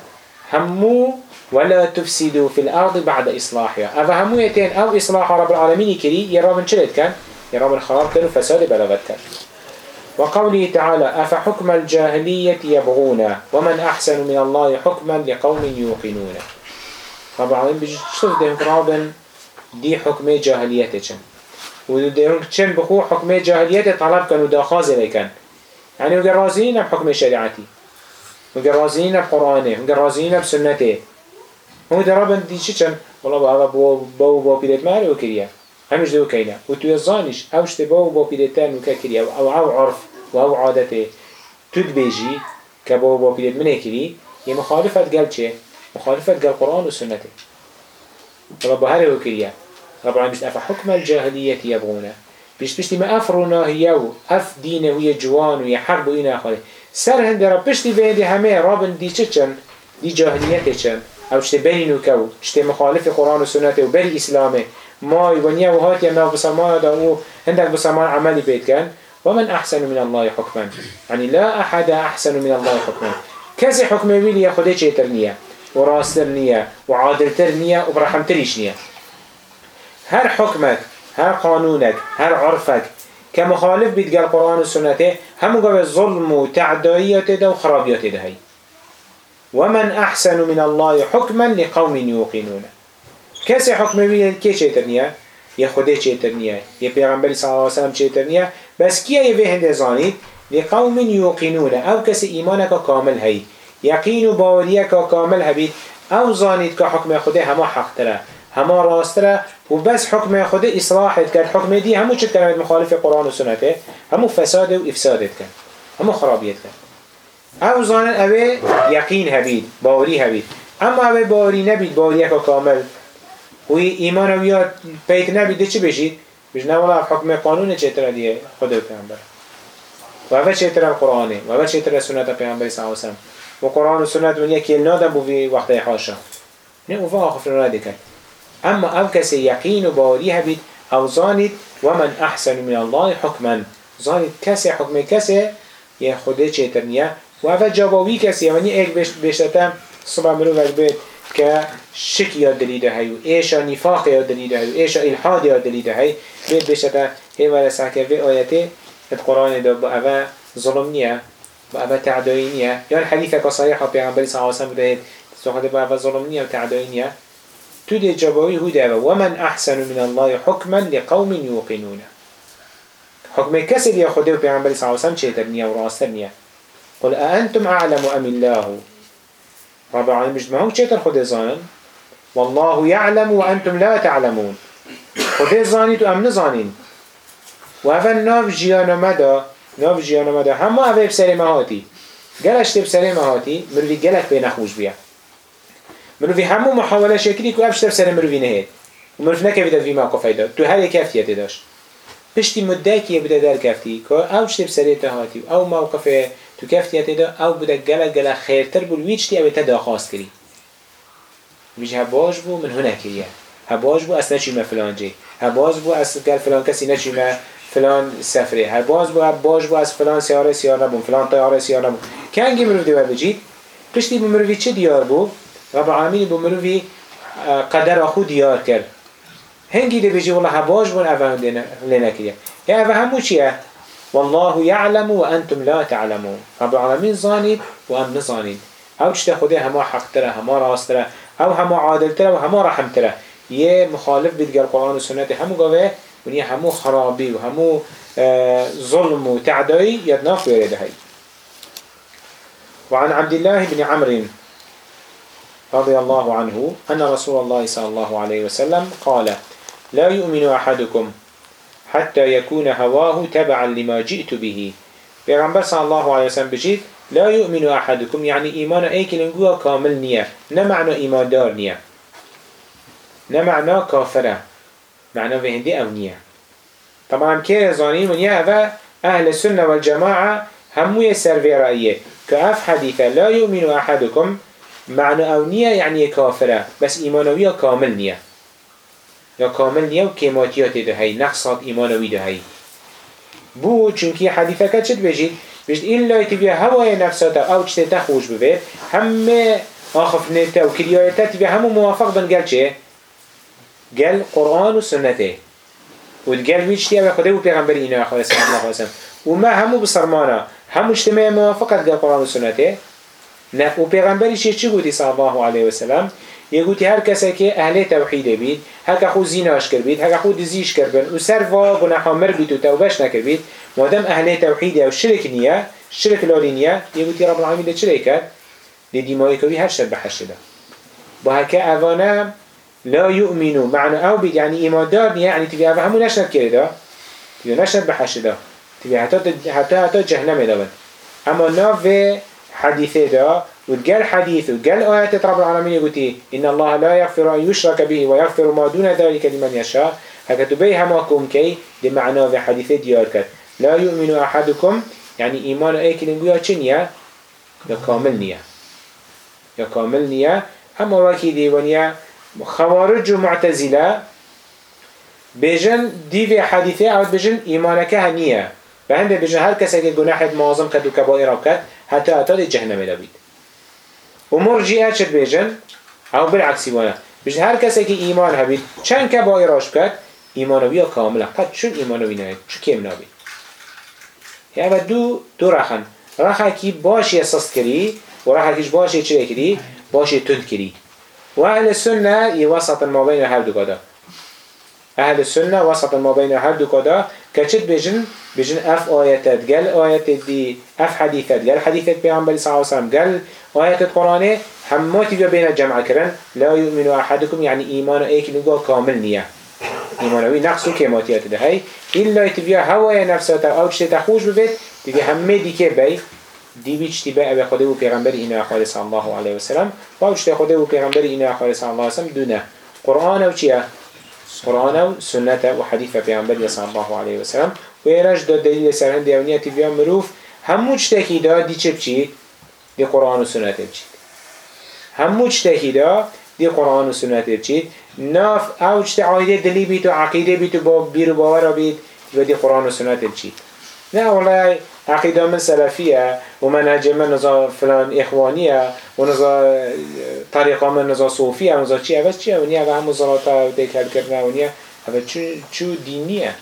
همو ولا تفسدوا في الأرض بعد إصلاحها. هذا همو يتين أو إصلاح رب العالمين كري يرابن شلت كان يرابن خراب كان وفساد بلغت كان وقوله تعالى أفحكم الجاهلية يبغون ومن أحسن من الله حكما لقوم يوقنون رب العالمين بيجي تشوف دين دي حكم جاهلية چن. و ديرون چن بخو حكم جاهلية طلب كان وداخاز لكن يعني وقال رازيين بحكم شريعتي وقال رازيين بقرآنه وقال رازيين بسنته هم درابن دي چن؟ والله بابا بو بو بو بيلت ماري وكريا همش دو كينا وتو يزانش اوش تباو بو بيلتان وككريا أو أو عرف و أو عادته تد بيجي كبو بو بيلت منه كري هي مخالفة قال چه؟ مخالفة قال قرآن وسنته رب هره وكريا رب العالمين أفا حكم الجاهلية يبغونه؟ بيش بيشتي ما أفرنا هيو أف دينه هي جوان وهي حرب وإنا آخره. سر هند رب بيشتي بيدي همه رابن دي چچن دي جاهلية چن؟ او شتي بينو كو؟ شتي مخالف قرآن وسنة وبري إسلامه. ما ونيا وهات يا بسمان دا او هندك بسمان عملي بيت كان ومن أحسن من الله حكما. يعني لا أحد أحسن من الله حكما. كذا حكم ويلي يا خده چه ترنية؟ وراستر نية. وعادلتر نية وبرحمتريش نية هر حكمك هر قانونك هر عرفك كمخالف بيتقال القرآن والسنة هم قبل الظلم وتعدائيات ده وخرابيات ده هي ومن أحسن من الله حكما لقوم يوقنون كسي حكم بيه كي چيترنيا يا خده چيترنيا يا پیغمبر صلى الله عليه وسلم چيترنيا بس كيه يبه هنده زانيد لقوم يوقنون او كسي إيمانك كامل هي يقين باوريك كامل هبيت او زانيد كحكم خده هما حق تره. هما راستره و بس حكم خود إصلاحت كان حكم دي همو چه كلمات مخالف قرآن و سنته همو فساد و إفسادت كان همو خرابيت كان او زانن اوه يقين هبيد باوري هبيد اما اوه باوري نبيد باوريك كامل و ایمان و یا پیت نبید چه بشید؟ بش نه والله حکم قانون چطور دیگه خود پیامبر و اوه چطور قرآنه و اوه چطور سنت پیامبر صلی و قرآن و سنت و یکی نادم بو وقت حاشا. نه اوه آخف را دیگه اما او کسی یقین و باوری هبید او زانید و من احسن من الله حکما زانید کسی حکم کسی؟ یه خوده چطور نیه و اوه جوابی کسی؟ یعنی ایک بشتم صبح مروف بید که شک یاد دلیده هی و ایشا نفاق یاد دلیده هی و ایشا الحاد یاد دلیده هی. بید بشته هی ورسه که وی آیته القرآن دا با اوه ظلم نیه. با اوه تعدایی نیه. یا الحدیث که صحیح پیغمبری صلی بدهید سوخده با اوه ظلم نیه و تعدایی نیه. تو دی جوابی هو ده ومن احسن من الله حكما لقوم يوقنون. حكم کسی دی خدا و پیغمبر صلی الله علیه و سلم چه تبنیه و راستر نیه قل أأنتم أعلم أم الله؟ رب العالمين مش معهم چه خدا زانن؟ والله يعلم وأنتم لا تعلمون. خدا زانید و ام نزانین. و اول ناف جیانا مدا ناف جیانا مدا همه اوه بسر مهاتی. گلش تب سر مهاتی مروی مروی همو محاوله شکلی که افش تب سر مروی نهید. و مروی نکویدد وی موقع فایده تو هر یک هفتیت داشت. پشتی مده که بده در کفتی که اوش تب سر تهاتی او موقف تو کفتیت دا او بده گله گله خیرتر بود ویچتی او تا خواست کری ویج هباش بو من هنه کریه هباش بو اصلا ما فلان جی. هباش بو اصلا گل فلان کسی نه چی ما فلان سفره. هباش بو هباش بو از فلان سیاره سیاره بو فلان طیاره سیاره بو. کنگی مروف دیوار بجید؟ پشتی مروفی چه دیار بو؟ رب العالمین بو مروفی قدر خود دیار کرد. هنگی دی بجی والله هباش بون اوه لنه کریه. یا اوه همو چیه؟ والله يعلم وأنتم لا تعلمون. رب العالمين زانيد وأم نزانيد او چشت خدا هما حق تره هما راست تره او هما عادل تره و هما رحم تره. یه مخالف بید قرآن و سنت همو قوه ونی همو خرابی و اه، ظلم و تعدایی يدناف ويرده هاي وعن عبد الله بن عمرو رضي الله عنه أن رسول الله صلى الله عليه وسلم قال لا يؤمن أحدكم حتى يكون هواه تبعا لما جئت به. پیغمبر صلى الله عليه وسلم بجید لا يؤمن أحدكم يعني إيمان أيك لنقوها كامل نية نمعنى إيمان دار نية نمعنى كافرة معنى هندي أو نية. طبعا كي زانين من يهوى أهل السنة والجماعة همو يسر في رأيه كأف حديثة لا يؤمن أحدكم معنى نية يعني كافرة بس إيمانوية كامل نية يا كامل نية وكيماتيات ده هي نقصات إيمانوي ده هي بو چونكي حديثة كتشت بجيد بجد إلا يتبيا هواي نفساته أو چته تخوش ببيت همه آخف نتا تبيا همو موافق بن قال چه؟ قال قرآن وسنته وتقال ويش تيابا خده و پیغمبر إنا أخوة صلى الله عليه وسلم وما همو بصرمانا همو اجتماع موافقت قال قرآن وسنته نه و پیغمبری چه چی گویی صلی الله علیه و سلم یه گویی هر کسی که اهل توحید بید هر که خود زیناش کرد بید هر که خود دزیش کرد بید و سر و گناه مر بید و توبهش نکرد بید مادم اهل توحید و شرک نیه شرک لالی نیه. یه گویی رب العالمین چه کرد لدیمایی کوی هر شد بحش شده با هر که اوانه لا يؤمنوا معنى او بید يعني ایمان دار يعني تبي اوه همو نشد کرده تبي نشد بحش ده تبي حتی حتی حتی جهنم ده اما ناف حديثه دا وتقال حديث وتقال آيات رب العالمين يقولي إن الله لا يغفر أن يشرك به ويغفر ما دون ذلك لمن يشاء. هكذا تبي هماكم كي دي معنى في حديثه ديار كد لا يؤمن أحدكم يعني إيمان أيك لنقويا چنيا يا كامل نيا. يا كامل نيا. أما وكي ديوانيا خوارج ومعتزلة بيجن دي في حديثه أو بيجن إيمانك هنيا. بهنده بيجن هر كسا که گناح معظم كد و كبائر كد حتى جهنم لبيد ومرجئة چد بيجن أو بالعكس وانا بيجن هر كسا که إيمان هبيد چند كبائراش كد إيمانوية كاملة قد شو إيمانوي نهيد شو كيم نابيد يعني دو دو رخن. رخه کی باش اساس کری و رخه کیش باش چه کری؟ باش تند کری. و اهل السنه يوسط ما بين هر دو قدا اهل السنه وسط ما بين هر دو قدا كچت بيجن بيجن اف آياتات قال آيات دي اف حديثات قال حديثات بيعنبالي صلى الله عليه وسلم قال آيات القرآن همات بيا بين الجمع كرن لا يؤمن أحدكم يعني إيمان ايك نقول كامل نية إيمانوي نقصو كيماتيات ده. هاي إلا يتبيا هواي نفسه أو چه تخوش ببيت تبيا همه دي كي بي دي بيش تبا أبي خده و پیغمبر إنا صلى الله عليه وسلم. و أوش تخده و پیغمبر إنا صلى الله عليه وسلم دونه قرآن أو قرآن و سنة و حديث پیغمبر صلى الله عليه وسلم و ایرش داد دلیل سر هندی اونیه تیویا مروف. همو چتکی دا دی چه بچید؟ دی قرآن و سنت بچید همو چتکی دی قرآن و سنت بچید ناف او چت عایده دلی بیت و عقیده بیت و با بیر و باور بیت و دی قرآن و سنت بچید نه والله عقیده من سلفیه و منهج من نزا فلان اخوانیه و نزا طریقه من نزا صوفیه و نزا چیه؟ بس چیه؟ و نیه و همو زراتا و دیکل کرنه و نیه و چو دینیه.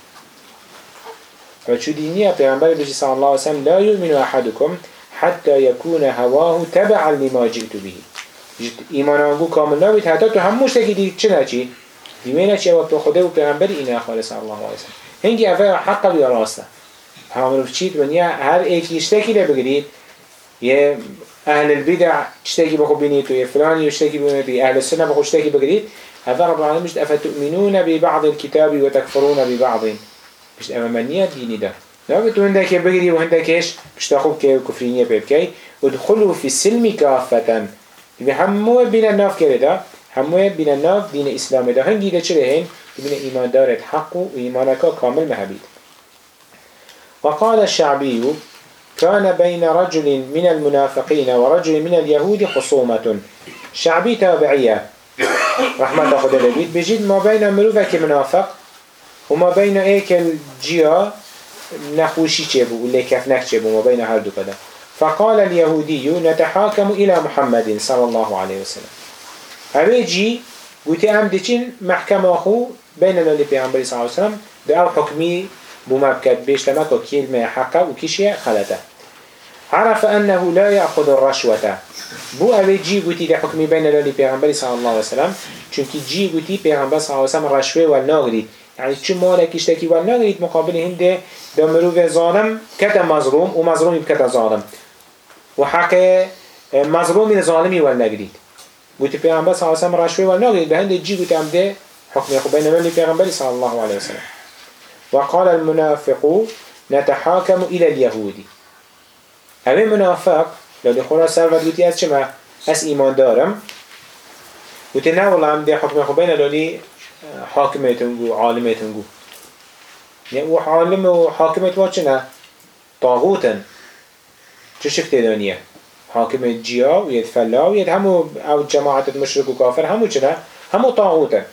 و چو دینیه پیغمبر بجی الله علیه وسلم لا یؤمن احدکم حتى يكون هواه تبعا لما جئت به. ایمان آنگو کامل نبید حتی تو هموش تکی دی چه نچی؟ دیمه نچی او تو خوده و پیغمبر اینا خالص الله علیه هنگی اوه حق بیا راسته همون چیت ونیا هر ایکی اشتکی رو بگیرید. یه أهل البدع اشتکی بخو بینید و یه فلانی اشتکی بینید أهل السنة بخو اشتکی بگیرید. هذا رب العالمين مش أفتؤمنون ببعض الكتاب وتكفرون ببعض؟ مش أمامنية ديني ده لا تو هندك بگیری و هندكش مش تاخد كي كفرينية بيبكي ادخلوا في السلم كافة يبقى همو بين الناف كده ده همو بين الناف دين الإسلام ده هنجي ده چره هين بين إيمان دارت حق و إيمانك كامل مهبيد وقال الشعبي كان بين رجل من المنافقين ورجل من اليهود خصومة. شعبي تابعية. رحمة خدا لبيت بجد ما بين مروفك منافق وما بين ايك الجيا نخوشي چبو واللي كفنك چبو ما بين هر دو كده فقال اليهودي نتحاكم إلى محمد صلى الله عليه وسلم. أبيجي قلت أم ديشين محكمة أخو بيننا اللي بيعنبري صلى الله عليه وسلم ده حكمي بمبكت بيشتمك وكلمة حقا وكيشية خلته عرف أنه لا يأخذ الرشوة. بو أبي جي قوتي لحكمي بين لولي بيغنبري صلى الله عليه وسلم چونكي جي قوتي بيغنبر صلى الله عليه وسلم رشوه والناغري يعني چون مالك اشتكي والناغري مقابل هنده دمرو في ظالم كتا مظلوم ومظلوم بكتا ظالم وحق مظلوم ظالمي والناغري قوتي بيغنبر صلى الله عليه وسلم رشوه والناغري بهنده جي قوتي عمده حكم يخو بين لولي بيغنبري صلى الله عليه وسلم. وقال المنافق نتحاكم إلى اليهودي همه منافق لالي خورا سر و دوتی از چما؟ از ایمان دارم گوتی نه والله هم ده حکم خوبین لالی حاکمتون گو عالمتون گو نه او عالم و حاکمت ما چنه؟ طاغوتن چه شکل دانیه؟ حاکم و ید فلا همو او جماعت مشرک و کافر همو چنه؟ همو طاغوتن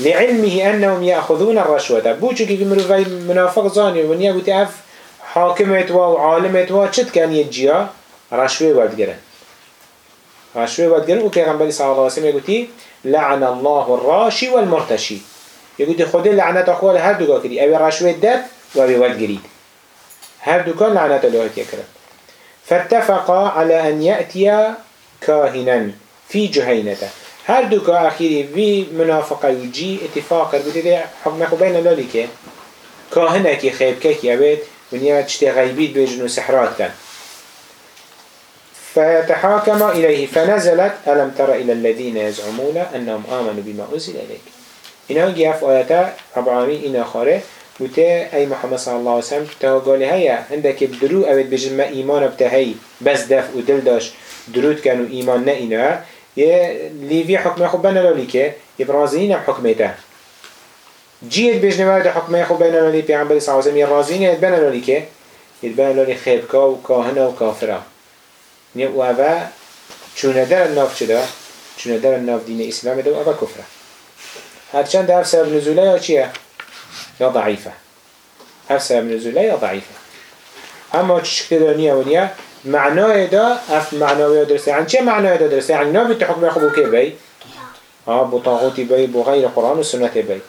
لعلمه أنهم يأخذون الرشوة. بوچو كي مروفي منافق زاني ونيا قلت أف حاكمت و عالمت و چت كان يجيا رشوه ودگرن رشوه ودگرن و پیغمبری صلی الله علیه وسلم يقولي لعن الله الراشي والمرتشي يقولي خود لعنت اخوال هر کری اوی رشوه داد و اوی ودگرید هر دوگا لعنت الله يكرم فاتفقا على أن يأتي كاهنا في جهينته هر دوگا اخیری وی منافقه و جی اتفاق کرد بوده حکم خو بین لالی که کاهنه که خیب که که ونیا چتی غیبید بیجن و سحرات کن. فيتحاكم إليه فنزلت ألم تر إلى الذين يزعمون أنهم آمنوا بما أنزل إليك إنها جاء في آياتا رب العالمين إنا خاره. وتا أي محمد صلى الله عليه وسلم تا قال هيا عندك بدرو أبد ما إيمان بتهي بس دف ودل داش درود كانوا إيمان نئنا يه ليفي حكم خو بنا لوليك يبرازين حكمته جيت بجن ما حكم خو بنا لولي بيعمل صلى الله عليه وسلم يرازين يتبنا لوليك لولي خيبكا وكاهنة وكافرة نيا وأبا چونه در الناف چدا چونه در الناف دين إسلام ده وأبا كفرة هرچند ده سبب نزوله يا چيه يا ضعيفة هر سبب نزوله ضعيفة أما تشكل دنيا ونيا معناه دا اف معناه درسته. عن چه معناه دا درسته؟ يعني نابد تحكم خبو كي بي ها بطاغوتي بي بغير قرآن والسنة بي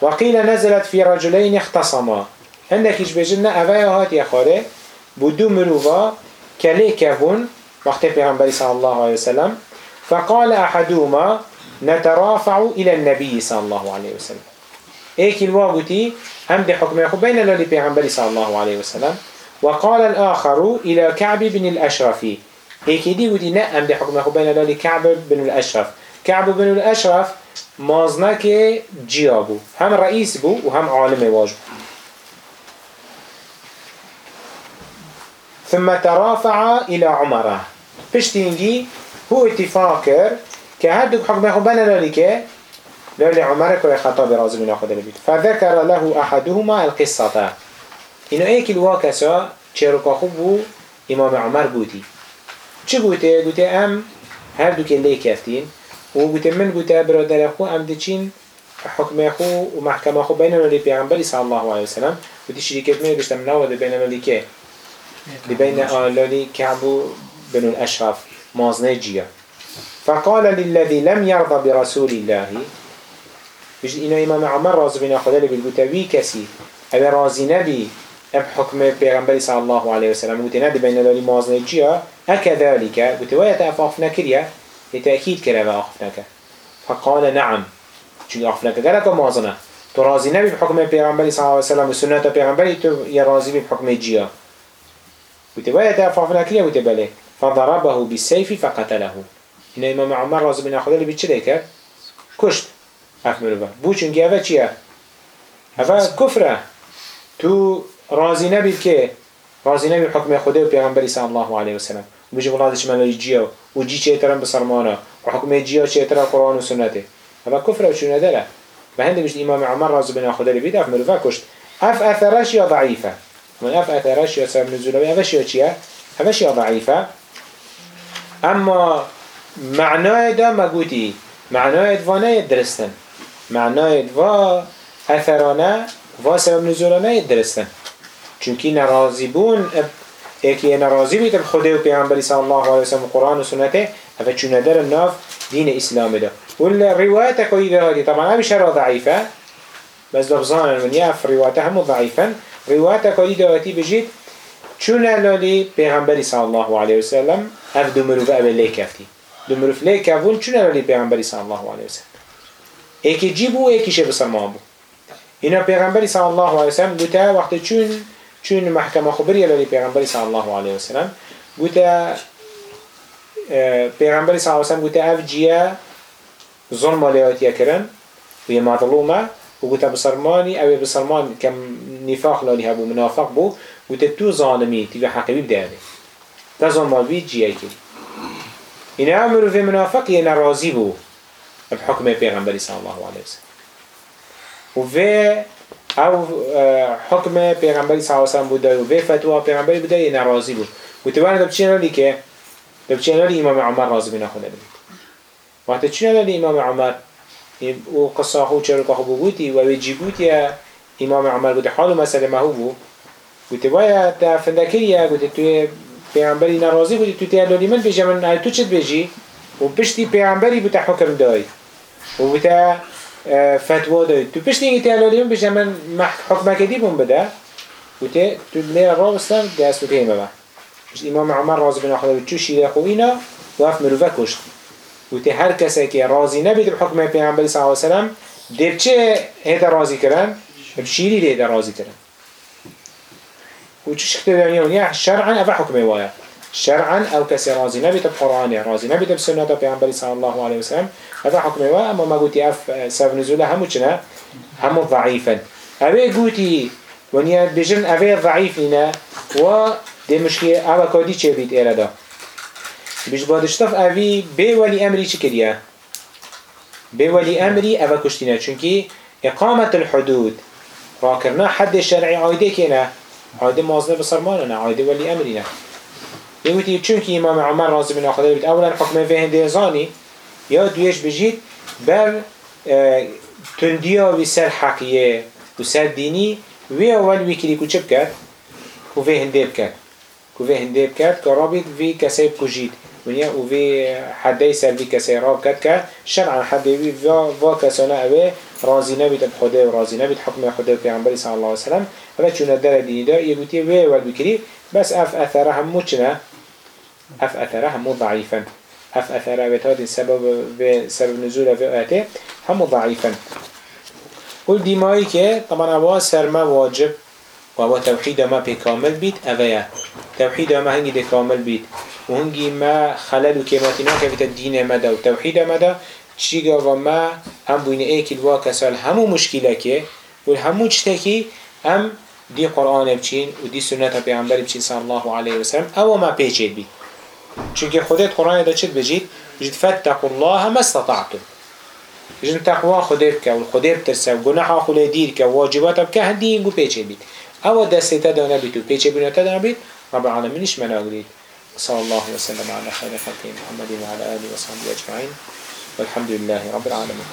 وقيل نزلت في رجلين اختصما. عندك إيش بجنة أفايا هات يا خالي بدو مروفا كلي كهون وقت پیغمبر صلى الله عليه وسلم فقال أحدهما نترافع إلى النبي صلى الله عليه وسلم ايك الواقتي هم دي حكم يخو بين اللي پیغمبر صلى الله عليه وسلم وقال الآخر إلى كعب بن الأشرف. هيك دي ودي نأم دي حكم يخو بين اللي كعب بن الأشرف. كعب بن الأشرف مازنك جيابو. هم رئيس بو وهم عالم واجب. ثم ترافع إلى عمره بشتينجي هو اتفاكر كهدك حكم يخو بين اللي لولي عمر كل خطاب رازم من أخذ البيت فذكر له أحدهما القصة. اینو ایکی لوا کسا چروکا خوب بو امام عمر گوتی. چه گوته؟ گوته ام هر دو که لی کفتین و گوته من گوته برادر خو ام دچین حکم خو و محکمه خو بین ولی پیغمبری صلی الله علیه وسلم. شریکت می گشتم نواده بین ولی که؟ بين آلالی كعب بن الأشرف مازنه جيا فقال للذي لم يرضى برسول الله. بجد إنه إمام عمر رازو بنا خدالي بالقوتوي كسي أبي رازي نبي ام حكم پیغمبر صلى الله عليه وسلم قلت ند بين لالي مازن جيا أكذلك قلت ويا أفافنا كريا لتأكيد كرا وأخفناك فقال نعم چون أخفناك قالك مازنة تو راضي نبي بحكم پیغمبر صلى الله عليه وسلم وسنة پیغمبر تو راضي بحكم جيا قلت ويا أفافنا كريا بله فضربه بالسيف فقتله إن إمام عمر راضي بن أخذ اللي بيتشريك كشت أكمل بها بو چونك أفا چيا أفا كفرة تو راضی نبید که راضی نبید حکم خدا و پیغمبری صلی الله علیه و سلم. و بجی ولادش ملای جیا و جی چه ترم بسرمانا و حکم جیا چه ترم قرآن و سنته. اما کفر و چونه داره. و هنده بجد امام عمر راضی بنا خدا لبید اف مروفه کشت. اف اثرش یا ضعیفه؟ من اف اثرش یا سبب نزولوی افش یا چیه؟ افش یا ضعیفه؟ اما معنای دا مگوتی. معنای دوانه درستن. معنای دوا اثرانه و سبب نزولانه درستن. چونکی نرازی بون اکی نرازی بیت خدا و پیغمبری صلی الله علیه وسلم قرآن و سنته افا چونه در ناف دین اسلام ده والرواية كويدة هذه طبعا أبي شرع ضعيفة بس لفظانا من يعرف رواية هم ضعيفا رواية كويدة هذه بجيت چون لالی پیغمبری صلی الله علیه وسلم اف دو مروف اول لی کفتی. دو مروف لی کفون چون لالی پیغمبری صلی الله علیه وسلم ایکی جی بو ایکی شه بسرما بو. اینا پیغمبری صلی الله علیه وسلم گوتا وقتی چون چون محکمه خبری لالی پیغمبری صلی الله علیه وسلم گوتا پیغمبری صلی الله علیه وسلم گوتا اف جیه ظلم لیاتیه کرن و یه مظلومه و گوتا بسرمانی او بسرمان کم نفاق لالی هبو منافق بو. گوتا تو ظالمی تیوی حقیبی بدهنه تا ظلم بی جیه کری این امرو في منافق یه نرازی بو. بحكم پیغمبری صلی الله علیه وسلم و او حكم پیغمبری صلی الله علیه وسلم بوده و في فتوى پیغمبری بوده یه نرازی بو و تبانه دب چی نالی که؟ دب چی نالی امام عمر رازی بنا خونه بید وقتی چی نالی امام عمر؟ و قصه خود چرا که خبو بودی؟ و ویجی بودی امام عمر بوده حال مسئله ما هو و تباید تا فندکریه بوده توی پیامبری ناراضی بودی؟ تو تیالی من بیجی من تو چت بیجی و پشتی پیامبری بوده حکم دای و بوده فتوا دای تو پشتی اینکه من بیجی من حکم کدی بون بده. و ته تو لیل را بستم دست بوده ایمه با امام عمر راضی بنا خدا تو شیره خوینا و اف مروفه کشت. و ته هر کسی که راضی نبید بحکم پیامبری صلی الله علیه وسلم دیب چه هیدا راضی کرن؟ بشیری هیدا راضی کرن. وش كتب يعني شرعا أبا حكم وايا شرعا أو كسي رازي نبي بقرآن رازي نبي بسنة بيعنبري صلى الله عليه وسلم أبا حكم وايا أما ما قلتي أف سبب نزوله همو چنا همو ضعيفا أبي قلتي ونيا بجن ضعيف لنا و دي مشكلة أبا كودي چه بيت إرادا بيش بادشتف أبي بي ولي أمري چه كريا بي ولي أمري أبا كشتنا چونكي إقامة الحدود. راكرنا حد شرعي عايده كنا عاده مازنه بسرمانه نه؟ عاده ولی امری نه یه چون که امام عمر راضی بن آخده بید اولا حکم فهنده زانی یا دویش بجید بر تندیا و سر حقیه و سر دینی و اول ویکری کو چه بکرد؟ کو فهنده بکرد کو فهنده بکرد که رابط وی کسی بکجید ونیا و وی حدی سر وی کسی راب کرد که شرعا حدی وی و کسانه اوه راضی نبید بخدا و راضی نبید حکم خدا و پیغمبری صلی الله علیه وسلم و چون در دینی دا یه گوتی وی ول بکری بس اف اثره همو چنه؟ اف اثره همو ضعیفا اف اثره بتاد سبب سبب نزول و آته همو ضعیفا قل دیمایی که طبعا اوا سرما واجب و اوا توحید ما پی کامل بید اویا. توحید ما هنگی ده کامل بید. و هنگی ما خلل و کماتینا که بیت دین ما دا و توحید ما دا چیگا و ما هم بوین ایکل وا کسال همو مشکله که و همو چتکی هم دي قرآن بچين و دي سنة پیغمبر بچين صلى الله عليه وسلم او ما پیچید بید. چونکه خودت قرآن دا چید بجید؟ بجید فاتقوا الله ما استطعتم. بجید تقوى خودت بکا و خودت بترسه و گناح خود دیر که واجبات بکا هندی اینگو پیچید بید. او دسته تا نبید و پیچه بینو تا نبید رب العالمینش من اگرید. صلى الله وسلم على خير خلقه محمد وعلى آله وصحبه أجمعين والحمد لله رب العالمين